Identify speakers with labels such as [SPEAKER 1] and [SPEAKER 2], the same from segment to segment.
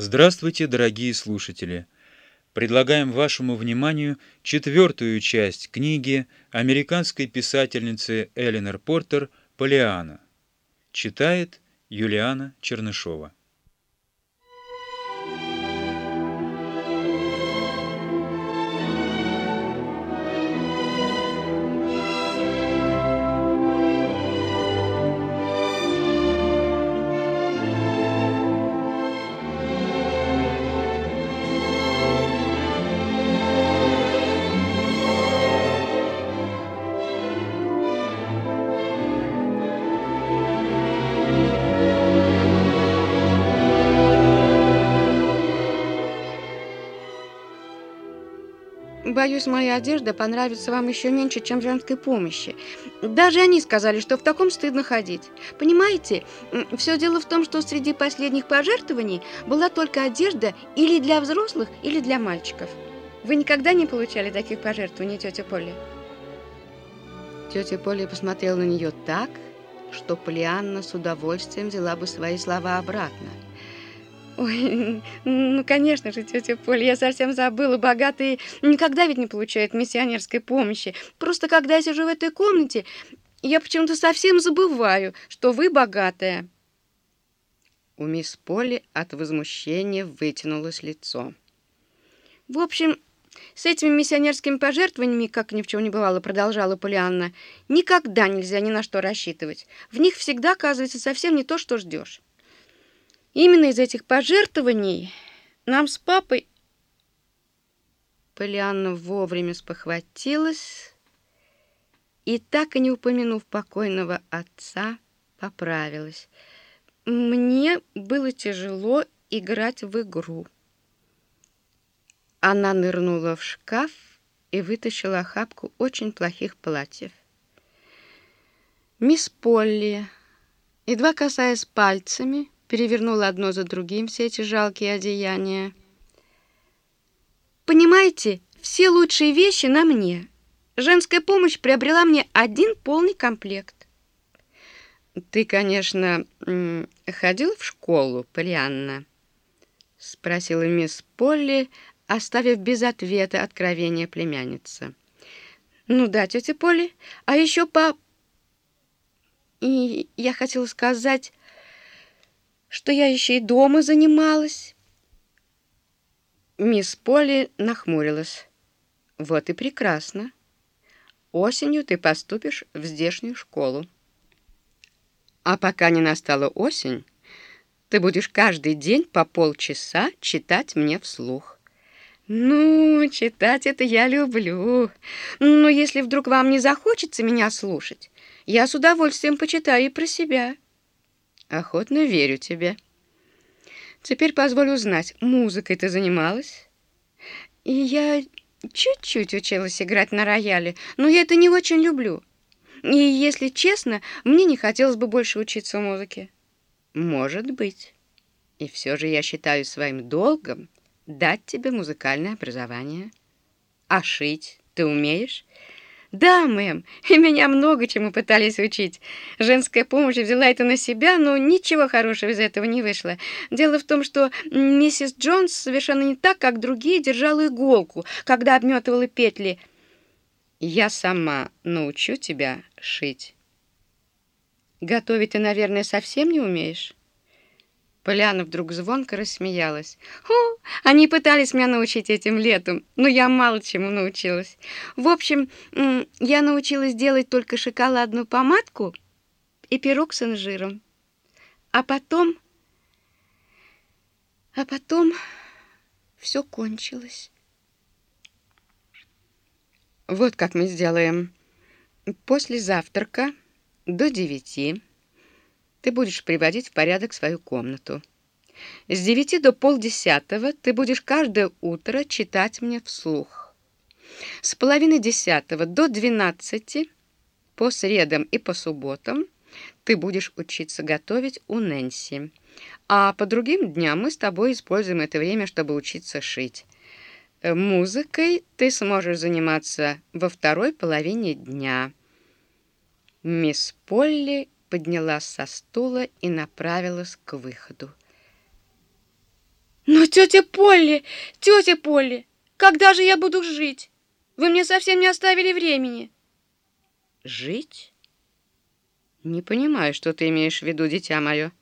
[SPEAKER 1] Здравствуйте, дорогие слушатели! Предлагаем вашему вниманию четвертую часть книги американской писательницы Эленор Портер «Полиана». Читает Юлиана Чернышова.
[SPEAKER 2] Боюсь, моя одежда понравится вам еще меньше, чем женской помощи. Даже они сказали, что в таком стыдно ходить. Понимаете, все дело в том, что среди последних пожертвований была только одежда или для взрослых, или для мальчиков. Вы никогда не получали таких пожертвований, тетя Поля? Тетя Поля посмотрела на нее так, что Полианна с удовольствием взяла бы свои слова обратно. Ой, ну, конечно же, тетя Поля, я совсем забыла. Богатые никогда ведь не получают миссионерской помощи. Просто когда я сижу в этой комнате, я почему-то совсем забываю, что вы богатая. У мисс Поли от возмущения вытянулось лицо. В общем, с этими миссионерскими пожертвованиями, как ни в чем не бывало, продолжала Полианна, никогда нельзя ни на что рассчитывать. В них всегда оказывается совсем не то, что ждешь. Именно из этих пожертвований нам с папой... Полианна вовремя спохватилась и, так и не упомянув покойного отца, поправилась. Мне было тяжело играть в игру. Она нырнула в шкаф и вытащила охапку очень плохих платьев. Мисс Полли, едва касаясь пальцами, перевернула одно за другим все эти жалкие одеяния. «Понимаете, все лучшие вещи на мне. Женская помощь приобрела мне один полный комплект». «Ты, конечно, ходил в школу, Полианна?» — спросила мисс Полли, оставив без ответа откровение племянницы. «Ну да, тетя Полли, а еще по...» И я хотела сказать что я еще и дома занималась. Мисс Полли нахмурилась. Вот и прекрасно. Осенью ты поступишь в здешнюю школу. А пока не настала осень, ты будешь каждый день по полчаса читать мне вслух. Ну, читать это я люблю. Но если вдруг вам не захочется меня слушать, я с удовольствием почитаю и про себя. Охотно верю тебе. Теперь позволю узнать, музыкой ты занималась? И я чуть-чуть училась играть на рояле, но я это не очень люблю. И, если честно, мне не хотелось бы больше учиться музыке. Может быть. И все же я считаю своим долгом дать тебе музыкальное образование. А шить ты умеешь? «Да, мэм, и меня много чему пытались учить. Женская помощь взяла это на себя, но ничего хорошего из этого не вышло. Дело в том, что миссис Джонс совершенно не так, как другие, держала иголку, когда обметывала петли. Я сама научу тебя шить. Готовить ты, наверное, совсем не умеешь?» Поляна вдруг звонко рассмеялась. «О, они пытались меня научить этим летом, но я мало чему научилась. В общем, я научилась делать только шоколадную помадку и пирог с инжиром. А потом... А потом все кончилось. Вот как мы сделаем. После завтрака до девяти ты будешь приводить в порядок свою комнату. С девяти до полдесятого ты будешь каждое утро читать мне вслух. С половины десятого до двенадцати по средам и по субботам ты будешь учиться готовить у Нэнси. А по другим дням мы с тобой используем это время, чтобы учиться шить. Музыкой ты сможешь заниматься во второй половине дня. Мисс Полли поднялась со стула и направилась к выходу. тетя Полли, тетя Полли, когда же я буду жить? Вы мне совсем не оставили времени. Жить? Не понимаю, что ты имеешь в виду, дитя мое.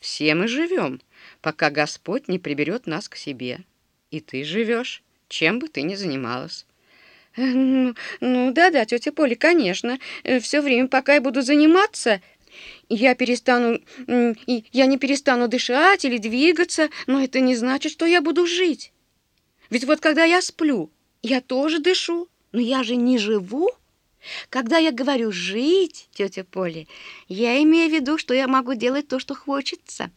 [SPEAKER 2] Все мы живем, пока Господь не приберет нас к себе. И ты живешь, чем бы ты ни занималась. Ну, ну да-да, тетя Поля, конечно. Э, Все время, пока я буду заниматься, я перестану, я не перестану дышать или двигаться, но это не значит, что я буду жить. Ведь вот когда я сплю, я тоже дышу, но я же не живу. Когда я говорю «жить», тетя Поля, я имею в виду, что я могу делать то, что хочется.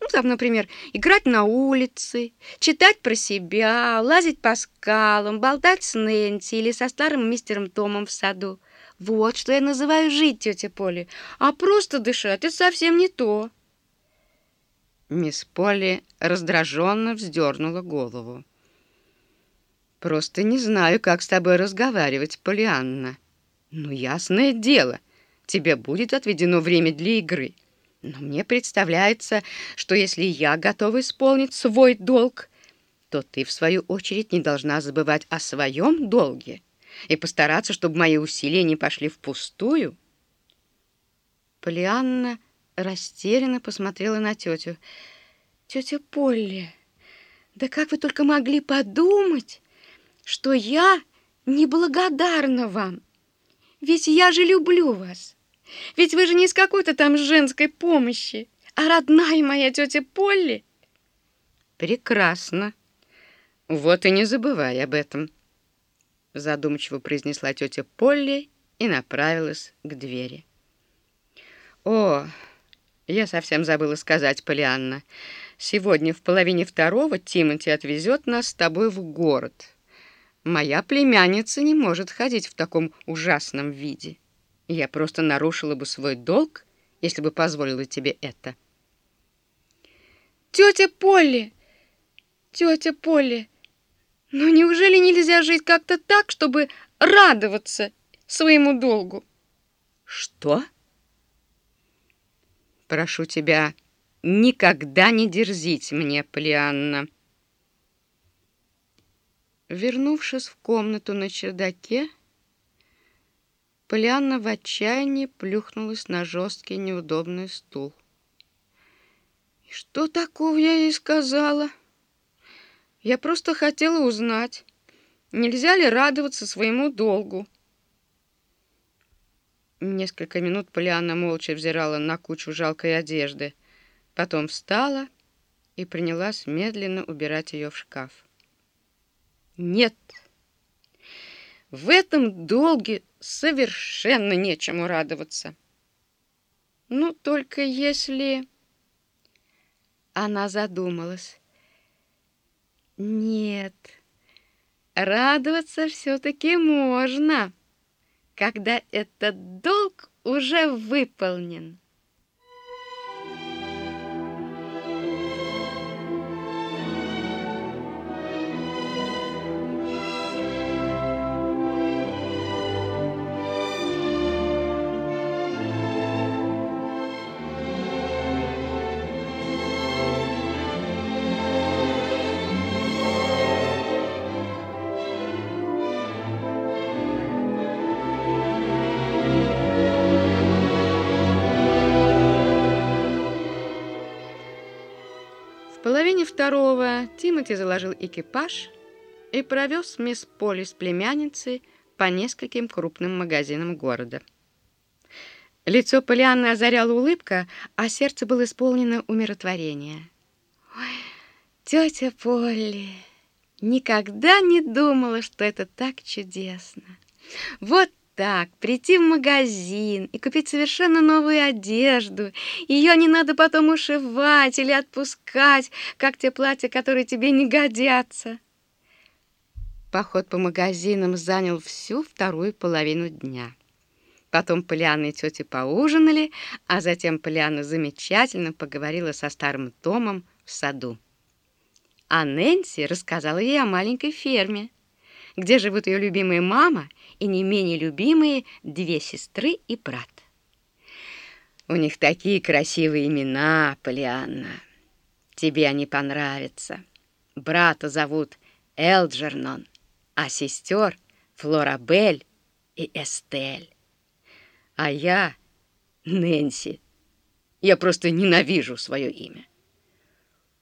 [SPEAKER 2] Ну, там, например, играть на улице, читать про себя, лазить по скалам, болтать с Нэнси или со старым мистером Томом в саду. Вот что я называю жить, тетя Поли. А просто дышать — это совсем не то. Мисс Полли раздраженно вздернула голову. «Просто не знаю, как с тобой разговаривать, Полианна. Ну, ясное дело, тебе будет отведено время для игры. Но мне представляется, что если я готова исполнить свой долг, то ты, в свою очередь, не должна забывать о своем долге» и постараться, чтобы мои усилия не пошли впустую. Полианна растерянно посмотрела на тетю. «Тетя Полли, да как вы только могли подумать, что я неблагодарна вам? Ведь я же люблю вас. Ведь вы же не с какой-то там женской помощи, а родная моя тетя Полли». «Прекрасно. Вот и не забывай об этом» задумчиво произнесла тетя Полли и направилась к двери. О, я совсем забыла сказать, Полианна. Сегодня в половине второго Тимати отвезет нас с тобой в город. Моя племянница не может ходить в таком ужасном виде. Я просто нарушила бы свой долг, если бы позволила тебе это. Тетя Полли! Тетя Полли! Но неужели нельзя жить как-то так, чтобы радоваться своему долгу? Что? Прошу тебя, никогда не дерзить мне, Полианна. Вернувшись в комнату на чердаке, Полианна в отчаянии плюхнулась на жесткий неудобный стул. И что такого я ей сказала? — я просто хотела узнать, нельзя ли радоваться своему долгу. Несколько минут Полианна молча взирала на кучу жалкой одежды, потом встала и принялась медленно убирать ее в шкаф. Нет, в этом долге совершенно нечему радоваться. Ну, только если... Она задумалась. Нет, радоваться все-таки можно, когда этот долг уже выполнен. Второго Тимоти заложил экипаж и провез мисс Поли с племянницей по нескольким крупным магазинам города. Лицо Полианны озаряла улыбка, а сердце было исполнено умиротворения. «Ой, тетя Полли, никогда не думала, что это так чудесно. Вот так, прийти в магазин и купить совершенно новую одежду. Ее не надо потом ушивать или отпускать, как те платья, которые тебе не годятся. Поход по магазинам занял всю вторую половину дня. Потом Полианна и тети поужинали, а затем Полианна замечательно поговорила со старым Томом в саду. А Нэнси рассказала ей о маленькой ферме, где живут ее любимая мама и не менее любимые две сестры и брат. У них такие красивые имена, Полианна. Тебе они понравятся. Брата зовут Элджернон, а сестер Флорабель и Эстель. А я Нэнси. Я просто ненавижу свое имя.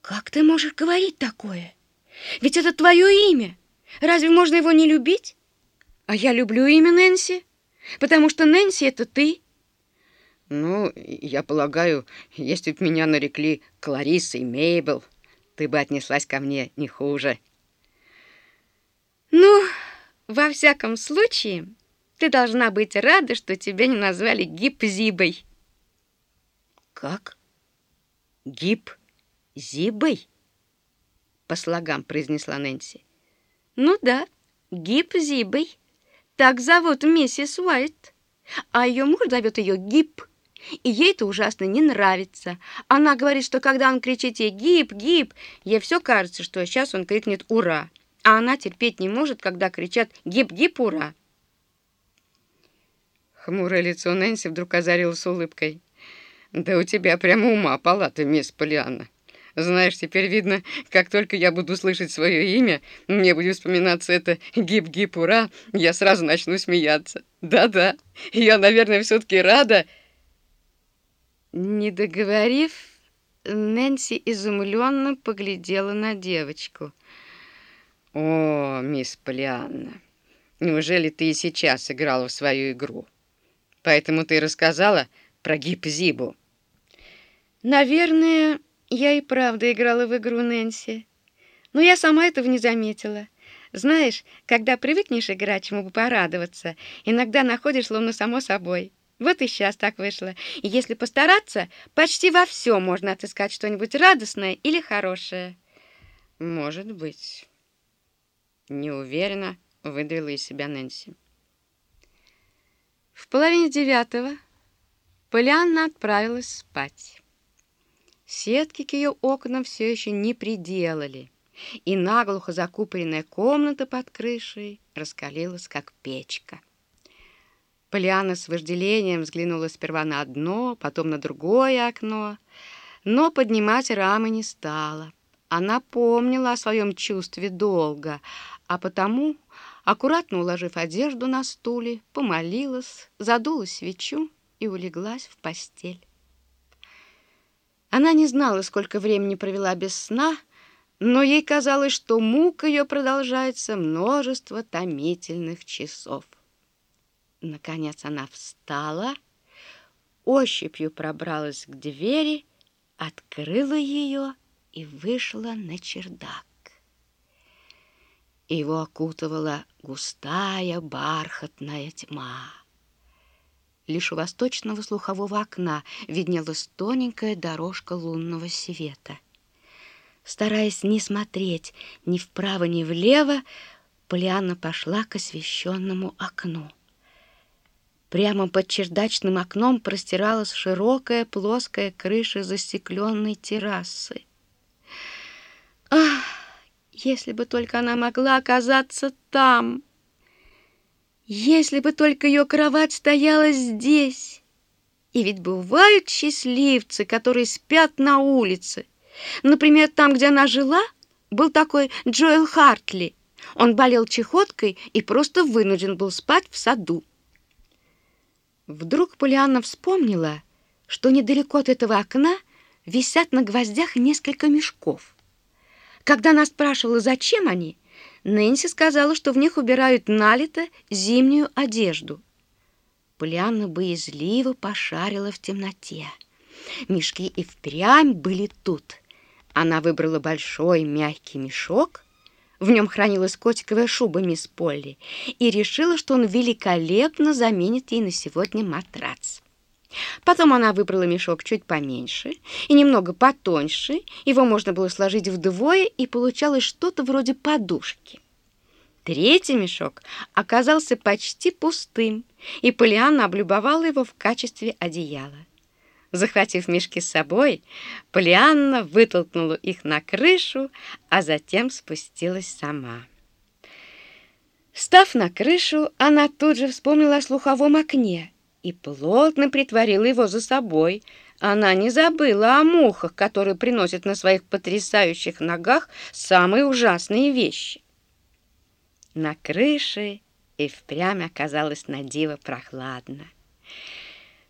[SPEAKER 2] Как ты можешь говорить такое? Ведь это твое имя. Разве можно его не любить? А я люблю имя Нэнси, потому что Нэнси — это ты. Ну, я полагаю, если бы меня нарекли Клариссой Мейбл, ты бы отнеслась ко мне не хуже. Ну, во всяком случае, ты должна быть рада, что тебя не назвали Гип-Зибой. Как? Гип-Зибой? По слогам произнесла Нэнси. Ну да, Гип-Зибой. Так зовут миссис Уайт. А ее муж зовет ее Гип. И ей это ужасно не нравится. Она говорит, что когда он кричит ей «Гип! Гип!», ей все кажется, что сейчас он крикнет «Ура!». А она терпеть не может, когда кричат «Гип! Гип! Ура!». Хмурое лицо Нэнси вдруг озарилось улыбкой. «Да у тебя прямо ума палата, мисс Полианна. Знаешь, теперь видно, как только я буду слышать свое имя, мне будет вспоминаться это «гип-гип, ура», я сразу начну смеяться. Да-да, я, наверное, все-таки рада...» Не договорив, Нэнси изумленно поглядела на девочку. «О, мисс Полианна, неужели ты и сейчас играла в свою игру? Поэтому ты рассказала про гип-зибу?» «Наверное, я и правда играла в игру Нэнси. Но я сама этого не заметила. Знаешь, когда привыкнешь играть, чему бы порадоваться, иногда находишь словно само собой. Вот и сейчас так вышло. И если постараться, почти во всем можно отыскать что-нибудь радостное или хорошее. Может быть. Неуверенно выдавила из себя Нэнси. В половине девятого Полианна отправилась спать. Сетки к ее окнам все еще не приделали, и наглухо закупоренная комната под крышей раскалилась, как печка. Полиана с вожделением взглянула сперва на одно, потом на другое окно, но поднимать рамы не стала. Она помнила о своем чувстве долга, а потому, аккуратно уложив одежду на стуле, помолилась, задула свечу и улеглась в постель. Она не знала, сколько времени провела без сна, но ей казалось, что мука ее продолжается множество томительных часов. Наконец она встала, ощупью пробралась к двери, открыла ее и вышла на чердак. Его окутывала густая бархатная тьма. Лишь у восточного слухового окна виднелась тоненькая дорожка лунного света. Стараясь не смотреть ни вправо, ни влево, Полианна пошла к освещенному окну. Прямо под чердачным окном простиралась широкая плоская крыша застекленной террасы. Ах, если бы только она могла оказаться там! Если бы только ее кровать стояла здесь. И ведь бывают счастливцы, которые спят на улице. Например, там, где она жила, был такой Джоэл Хартли. Он болел чехоткой и просто вынужден был спать в саду. Вдруг Полианна вспомнила, что недалеко от этого окна висят на гвоздях несколько мешков. Когда она спрашивала, зачем они, Нэнси сказала, что в них убирают налито зимнюю одежду. Полианна боязливо пошарила в темноте. Мешки и впрямь были тут. Она выбрала большой мягкий мешок, в нем хранилась котиковая шуба мисс Полли, и решила, что он великолепно заменит ей на сегодня матрац. Потом она выбрала мешок чуть поменьше и немного потоньше. Его можно было сложить вдвое, и получалось что-то вроде подушки. Третий мешок оказался почти пустым, и Полианна облюбовала его в качестве одеяла. Захватив мешки с собой, Полианна вытолкнула их на крышу, а затем спустилась сама. Став на крышу, она тут же вспомнила о слуховом окне и плотно притворила его за собой, Она не забыла о мухах, которые приносят на своих потрясающих ногах самые ужасные вещи. На крыше и впрямь оказалось на диво прохладно.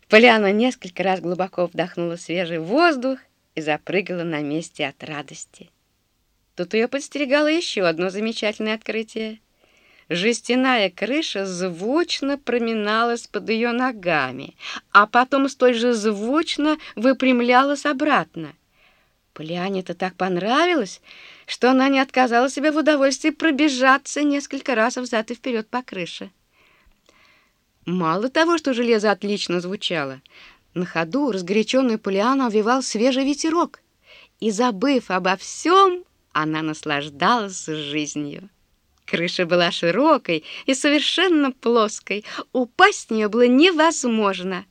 [SPEAKER 2] Поляна несколько раз глубоко вдохнула свежий воздух и запрыгала на месте от радости. Тут ее подстерегало еще одно замечательное открытие. Жестяная крыша звучно проминалась под ее ногами, а потом столь же звучно выпрямлялась обратно. Полиане это так понравилось, что она не отказала себе в удовольствии пробежаться несколько раз взад и вперед по крыше. Мало того, что железо отлично звучало, на ходу разгоряченную Полиану овивал свежий ветерок, и, забыв обо всем, она наслаждалась жизнью. Крыша была широкой и совершенно плоской, упасть с нее было невозможно.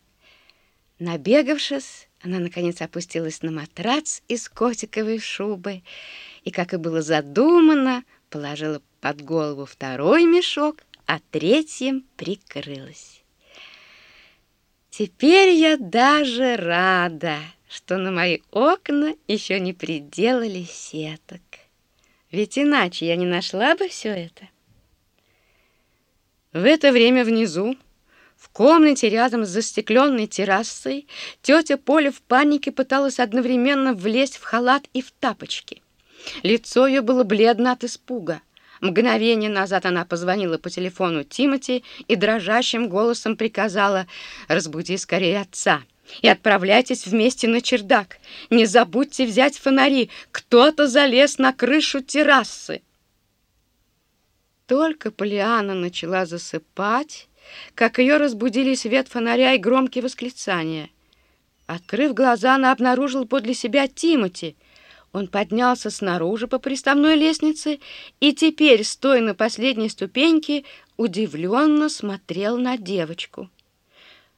[SPEAKER 2] Набегавшись, она, наконец, опустилась на матрац из котиковой шубы и, как и было задумано, положила под голову второй мешок, а третьим прикрылась. Теперь я даже рада, что на мои окна еще не приделали сеток. Ведь иначе я не нашла бы все это. В это время внизу, в комнате рядом с застекленной террасой, тетя Поля в панике пыталась одновременно влезть в халат и в тапочки. Лицо ее было бледно от испуга. Мгновение назад она позвонила по телефону Тимати и дрожащим голосом приказала «Разбуди скорее отца» и отправляйтесь вместе на чердак. Не забудьте взять фонари. Кто-то залез на крышу террасы. Только Полиана начала засыпать, как ее разбудили свет фонаря и громкие восклицания. Открыв глаза, она обнаружила подле себя Тимати — он поднялся снаружи по приставной лестнице и теперь, стоя на последней ступеньке, удивленно смотрел на девочку.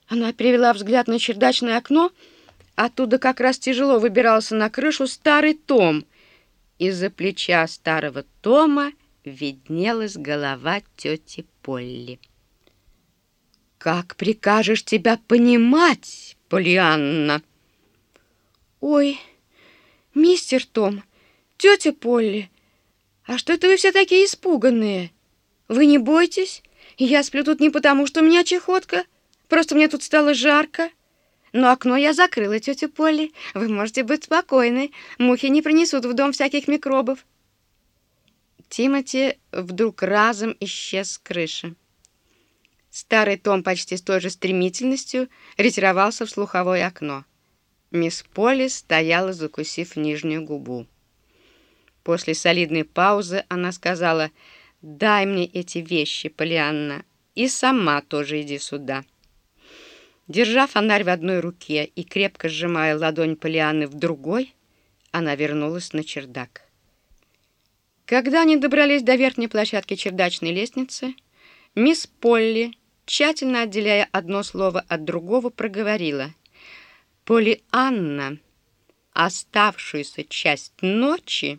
[SPEAKER 2] Она перевела взгляд на чердачное окно, оттуда как раз тяжело выбирался на крышу старый том. Из-за плеча старого тома виднелась голова тети Полли. «Как прикажешь тебя понимать, Полианна?» «Ой!» «Мистер Том, тетя Полли, а что это вы все такие испуганные? Вы не бойтесь? Я сплю тут не потому, что у меня чехотка, просто мне тут стало жарко. Но окно я закрыла, тетя Полли. Вы можете быть спокойны, мухи не принесут в дом всяких микробов». Тимати вдруг разом исчез с крыши. Старый Том почти с той же стремительностью ретировался в слуховое окно. Мисс Полли стояла, закусив нижнюю губу. После солидной паузы она сказала, «Дай мне эти вещи, Полианна, и сама тоже иди сюда». Держа фонарь в одной руке и крепко сжимая ладонь Полианны в другой, она вернулась на чердак. Когда они добрались до верхней площадки чердачной лестницы, мисс Полли, тщательно отделяя одно слово от другого, проговорила — Полианна, оставшуюся часть ночи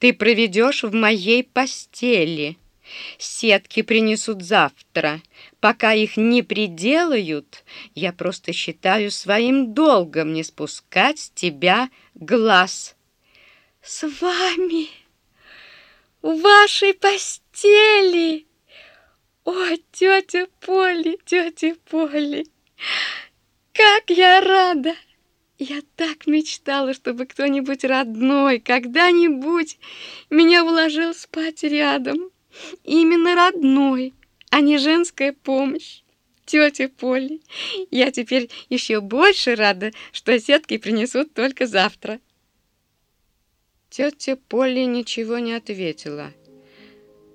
[SPEAKER 2] ты проведешь в моей постели. Сетки принесут завтра. Пока их не приделают, я просто считаю своим долгом не спускать с тебя глаз. С вами, в вашей постели. О, тетя Поли, тетя Поли! Как я рада! Я так мечтала, чтобы кто-нибудь родной когда-нибудь меня уложил спать рядом. Именно родной, а не женская помощь. Тетя Поли, я теперь еще больше рада, что сетки принесут только завтра. Тетя Поли ничего не ответила.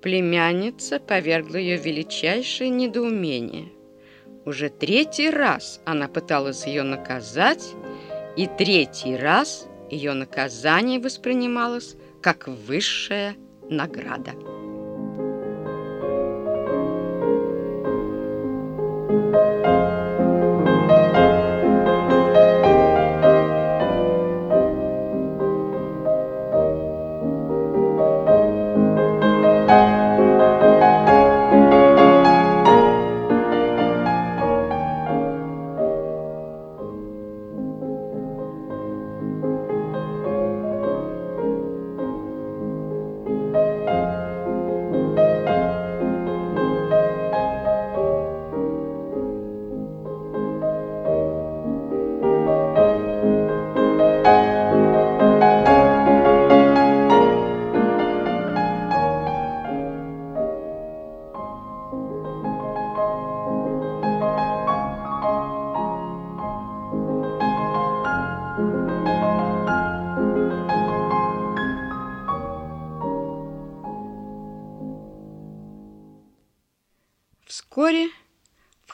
[SPEAKER 2] Племянница повергла ее величайшее недоумение. Уже третий раз она пыталась ее наказать, и третий раз ее наказание воспринималось как высшая награда. thank you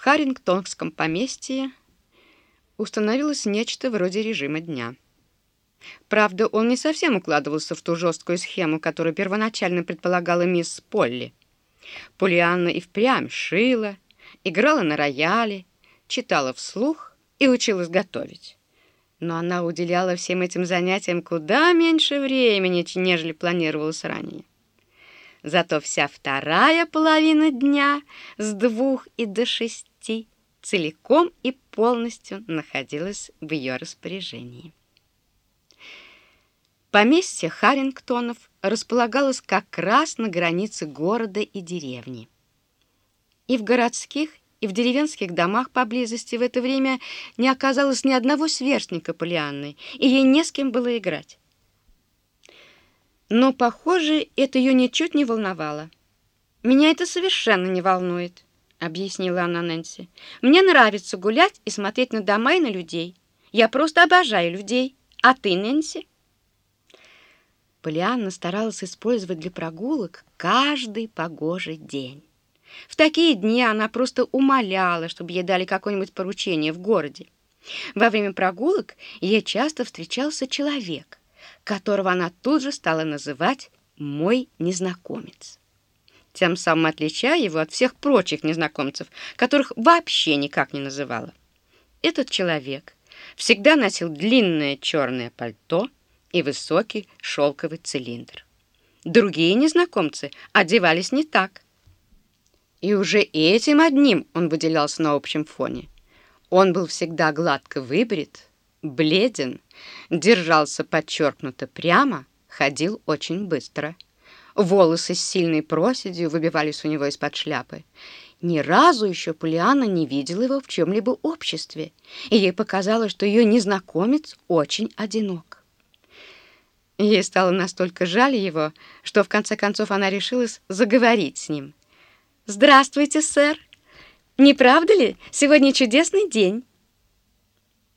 [SPEAKER 2] в Харингтонском поместье установилось нечто вроде режима дня. Правда, он не совсем укладывался в ту жесткую схему, которую первоначально предполагала мисс Полли. Полианна и впрямь шила, играла на рояле, читала вслух и училась готовить. Но она уделяла всем этим занятиям куда меньше времени, нежели планировалось ранее. Зато вся вторая половина дня с двух и до шести целиком и полностью находилась в ее распоряжении. Поместье Харингтонов располагалось как раз на границе города и деревни. И в городских, и в деревенских домах поблизости в это время не оказалось ни одного сверстника Полианны, и ей не с кем было играть. Но, похоже, это ее ничуть не волновало. «Меня это совершенно не волнует», — объяснила она Нэнси. «Мне нравится гулять и смотреть на дома и на людей. Я просто обожаю людей. А ты, Нэнси?» Полианна старалась использовать для прогулок каждый погожий день. В такие дни она просто умоляла, чтобы ей дали какое-нибудь поручение в городе. Во время прогулок ей часто встречался человек, которого она тут же стала называть «мой незнакомец», тем самым отличая его от всех прочих незнакомцев, которых вообще никак не называла. Этот человек всегда носил длинное черное пальто и высокий шелковый цилиндр. Другие незнакомцы одевались не так. И уже этим одним он выделялся на общем фоне. Он был всегда гладко выбрит, бледен, держался подчеркнуто прямо, ходил очень быстро. Волосы с сильной проседью выбивались у него из-под шляпы. Ни разу еще Полиана не видела его в чем-либо обществе, и ей показалось, что ее незнакомец очень одинок. Ей стало настолько жаль его, что в конце концов она решилась заговорить с ним. «Здравствуйте, сэр! Не правда ли? Сегодня чудесный день!»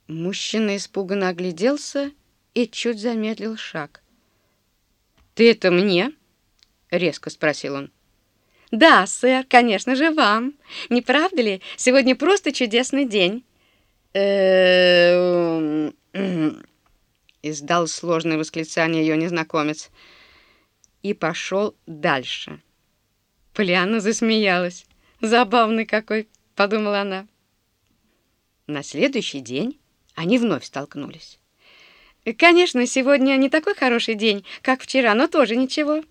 [SPEAKER 2] Мужчина испуганно огляделся и чуть замедлил шаг. «Ты это мне?» — резко спросил он. «Да, сэр, конечно же, вам. Не правда ли? Сегодня просто чудесный день». Издал сложное восклицание ее незнакомец и пошел дальше. Полианна засмеялась. «Забавный какой!» — подумала она. На следующий день они вновь столкнулись. «Конечно, сегодня не такой хороший день, как вчера, но тоже ничего».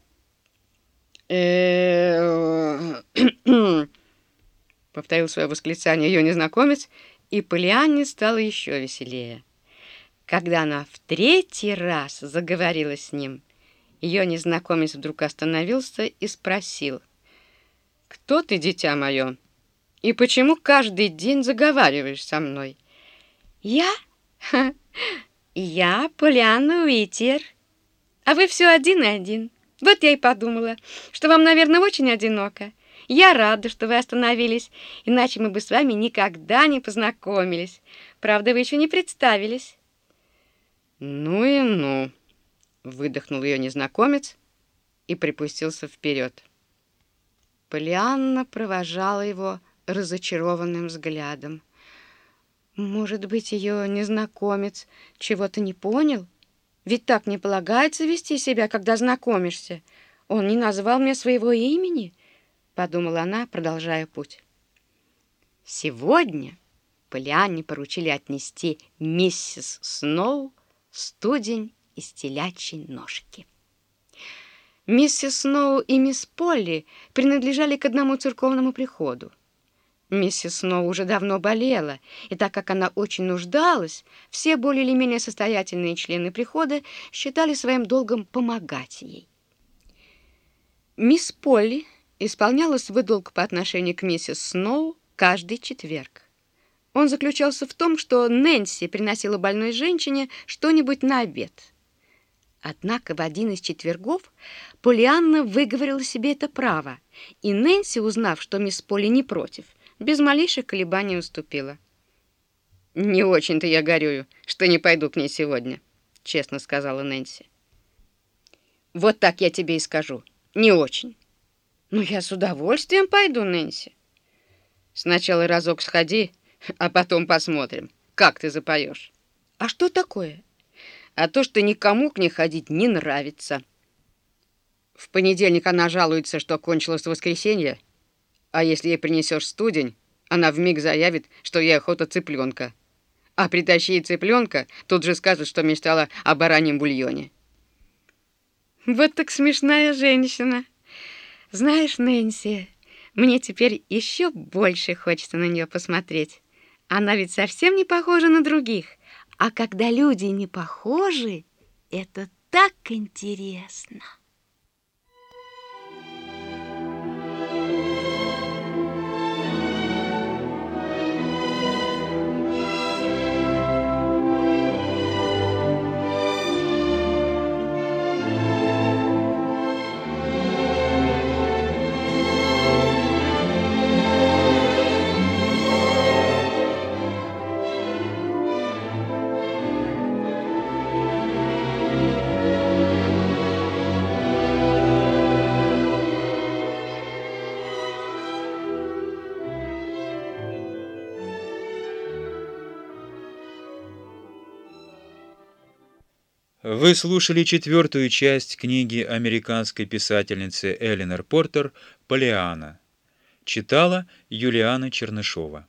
[SPEAKER 2] повторил свое восклицание ее незнакомец, и Полианне стало еще веселее. Когда она в третий раз заговорила с ним, ее незнакомец вдруг остановился и спросил, «Кто ты, дитя мое, и почему каждый день заговариваешь со мной?» «Я? Я Полианна Уитер. А вы все один и один. Вот я и подумала, что вам, наверное, очень одиноко. Я рада, что вы остановились, иначе мы бы с вами никогда не познакомились. Правда, вы еще не представились». «Ну и ну!» — выдохнул ее незнакомец и припустился вперед. Полианна провожала его разочарованным взглядом. Может быть, ее незнакомец чего-то не понял? Ведь так не полагается вести себя, когда знакомишься. Он не назвал мне своего имени, — подумала она, продолжая путь. Сегодня Полианне поручили отнести миссис Сноу студень из телячьей ножки. Миссис Сноу и мисс Полли принадлежали к одному церковному приходу. Миссис Сноу уже давно болела, и так как она очень нуждалась, все более или менее состоятельные члены прихода считали своим долгом помогать ей. Мисс Полли исполняла свой долг по отношению к миссис Сноу каждый четверг. Он заключался в том, что Нэнси приносила больной женщине что-нибудь на обед. Однако в один из четвергов Полианна выговорила себе это право, и Нэнси, узнав, что мисс Полли не против, без малейших колебаний уступила. «Не очень-то я горюю, что не пойду к ней сегодня», — честно сказала Нэнси. «Вот так я тебе и скажу. Не очень». «Ну, я с удовольствием пойду, Нэнси». Сначала разок сходи, а потом посмотрим, как ты запоешь.
[SPEAKER 3] А что такое?
[SPEAKER 2] А то, что никому к ней ходить не нравится. В понедельник она жалуется, что кончилось воскресенье, а если ей принесешь студень, она вмиг заявит, что ей охота цыпленка. А притащи ей цыпленка, тут же скажет, что мечтала о бараньем бульоне.
[SPEAKER 3] Вот так смешная женщина. Знаешь, Нэнси, мне теперь еще больше хочется на нее посмотреть. Она ведь совсем не похожа на других. А когда люди не похожи, это так интересно.
[SPEAKER 1] Вы слушали четвертую часть книги американской писательницы Эленор Портер «Полиана». Читала Юлиана Чернышова.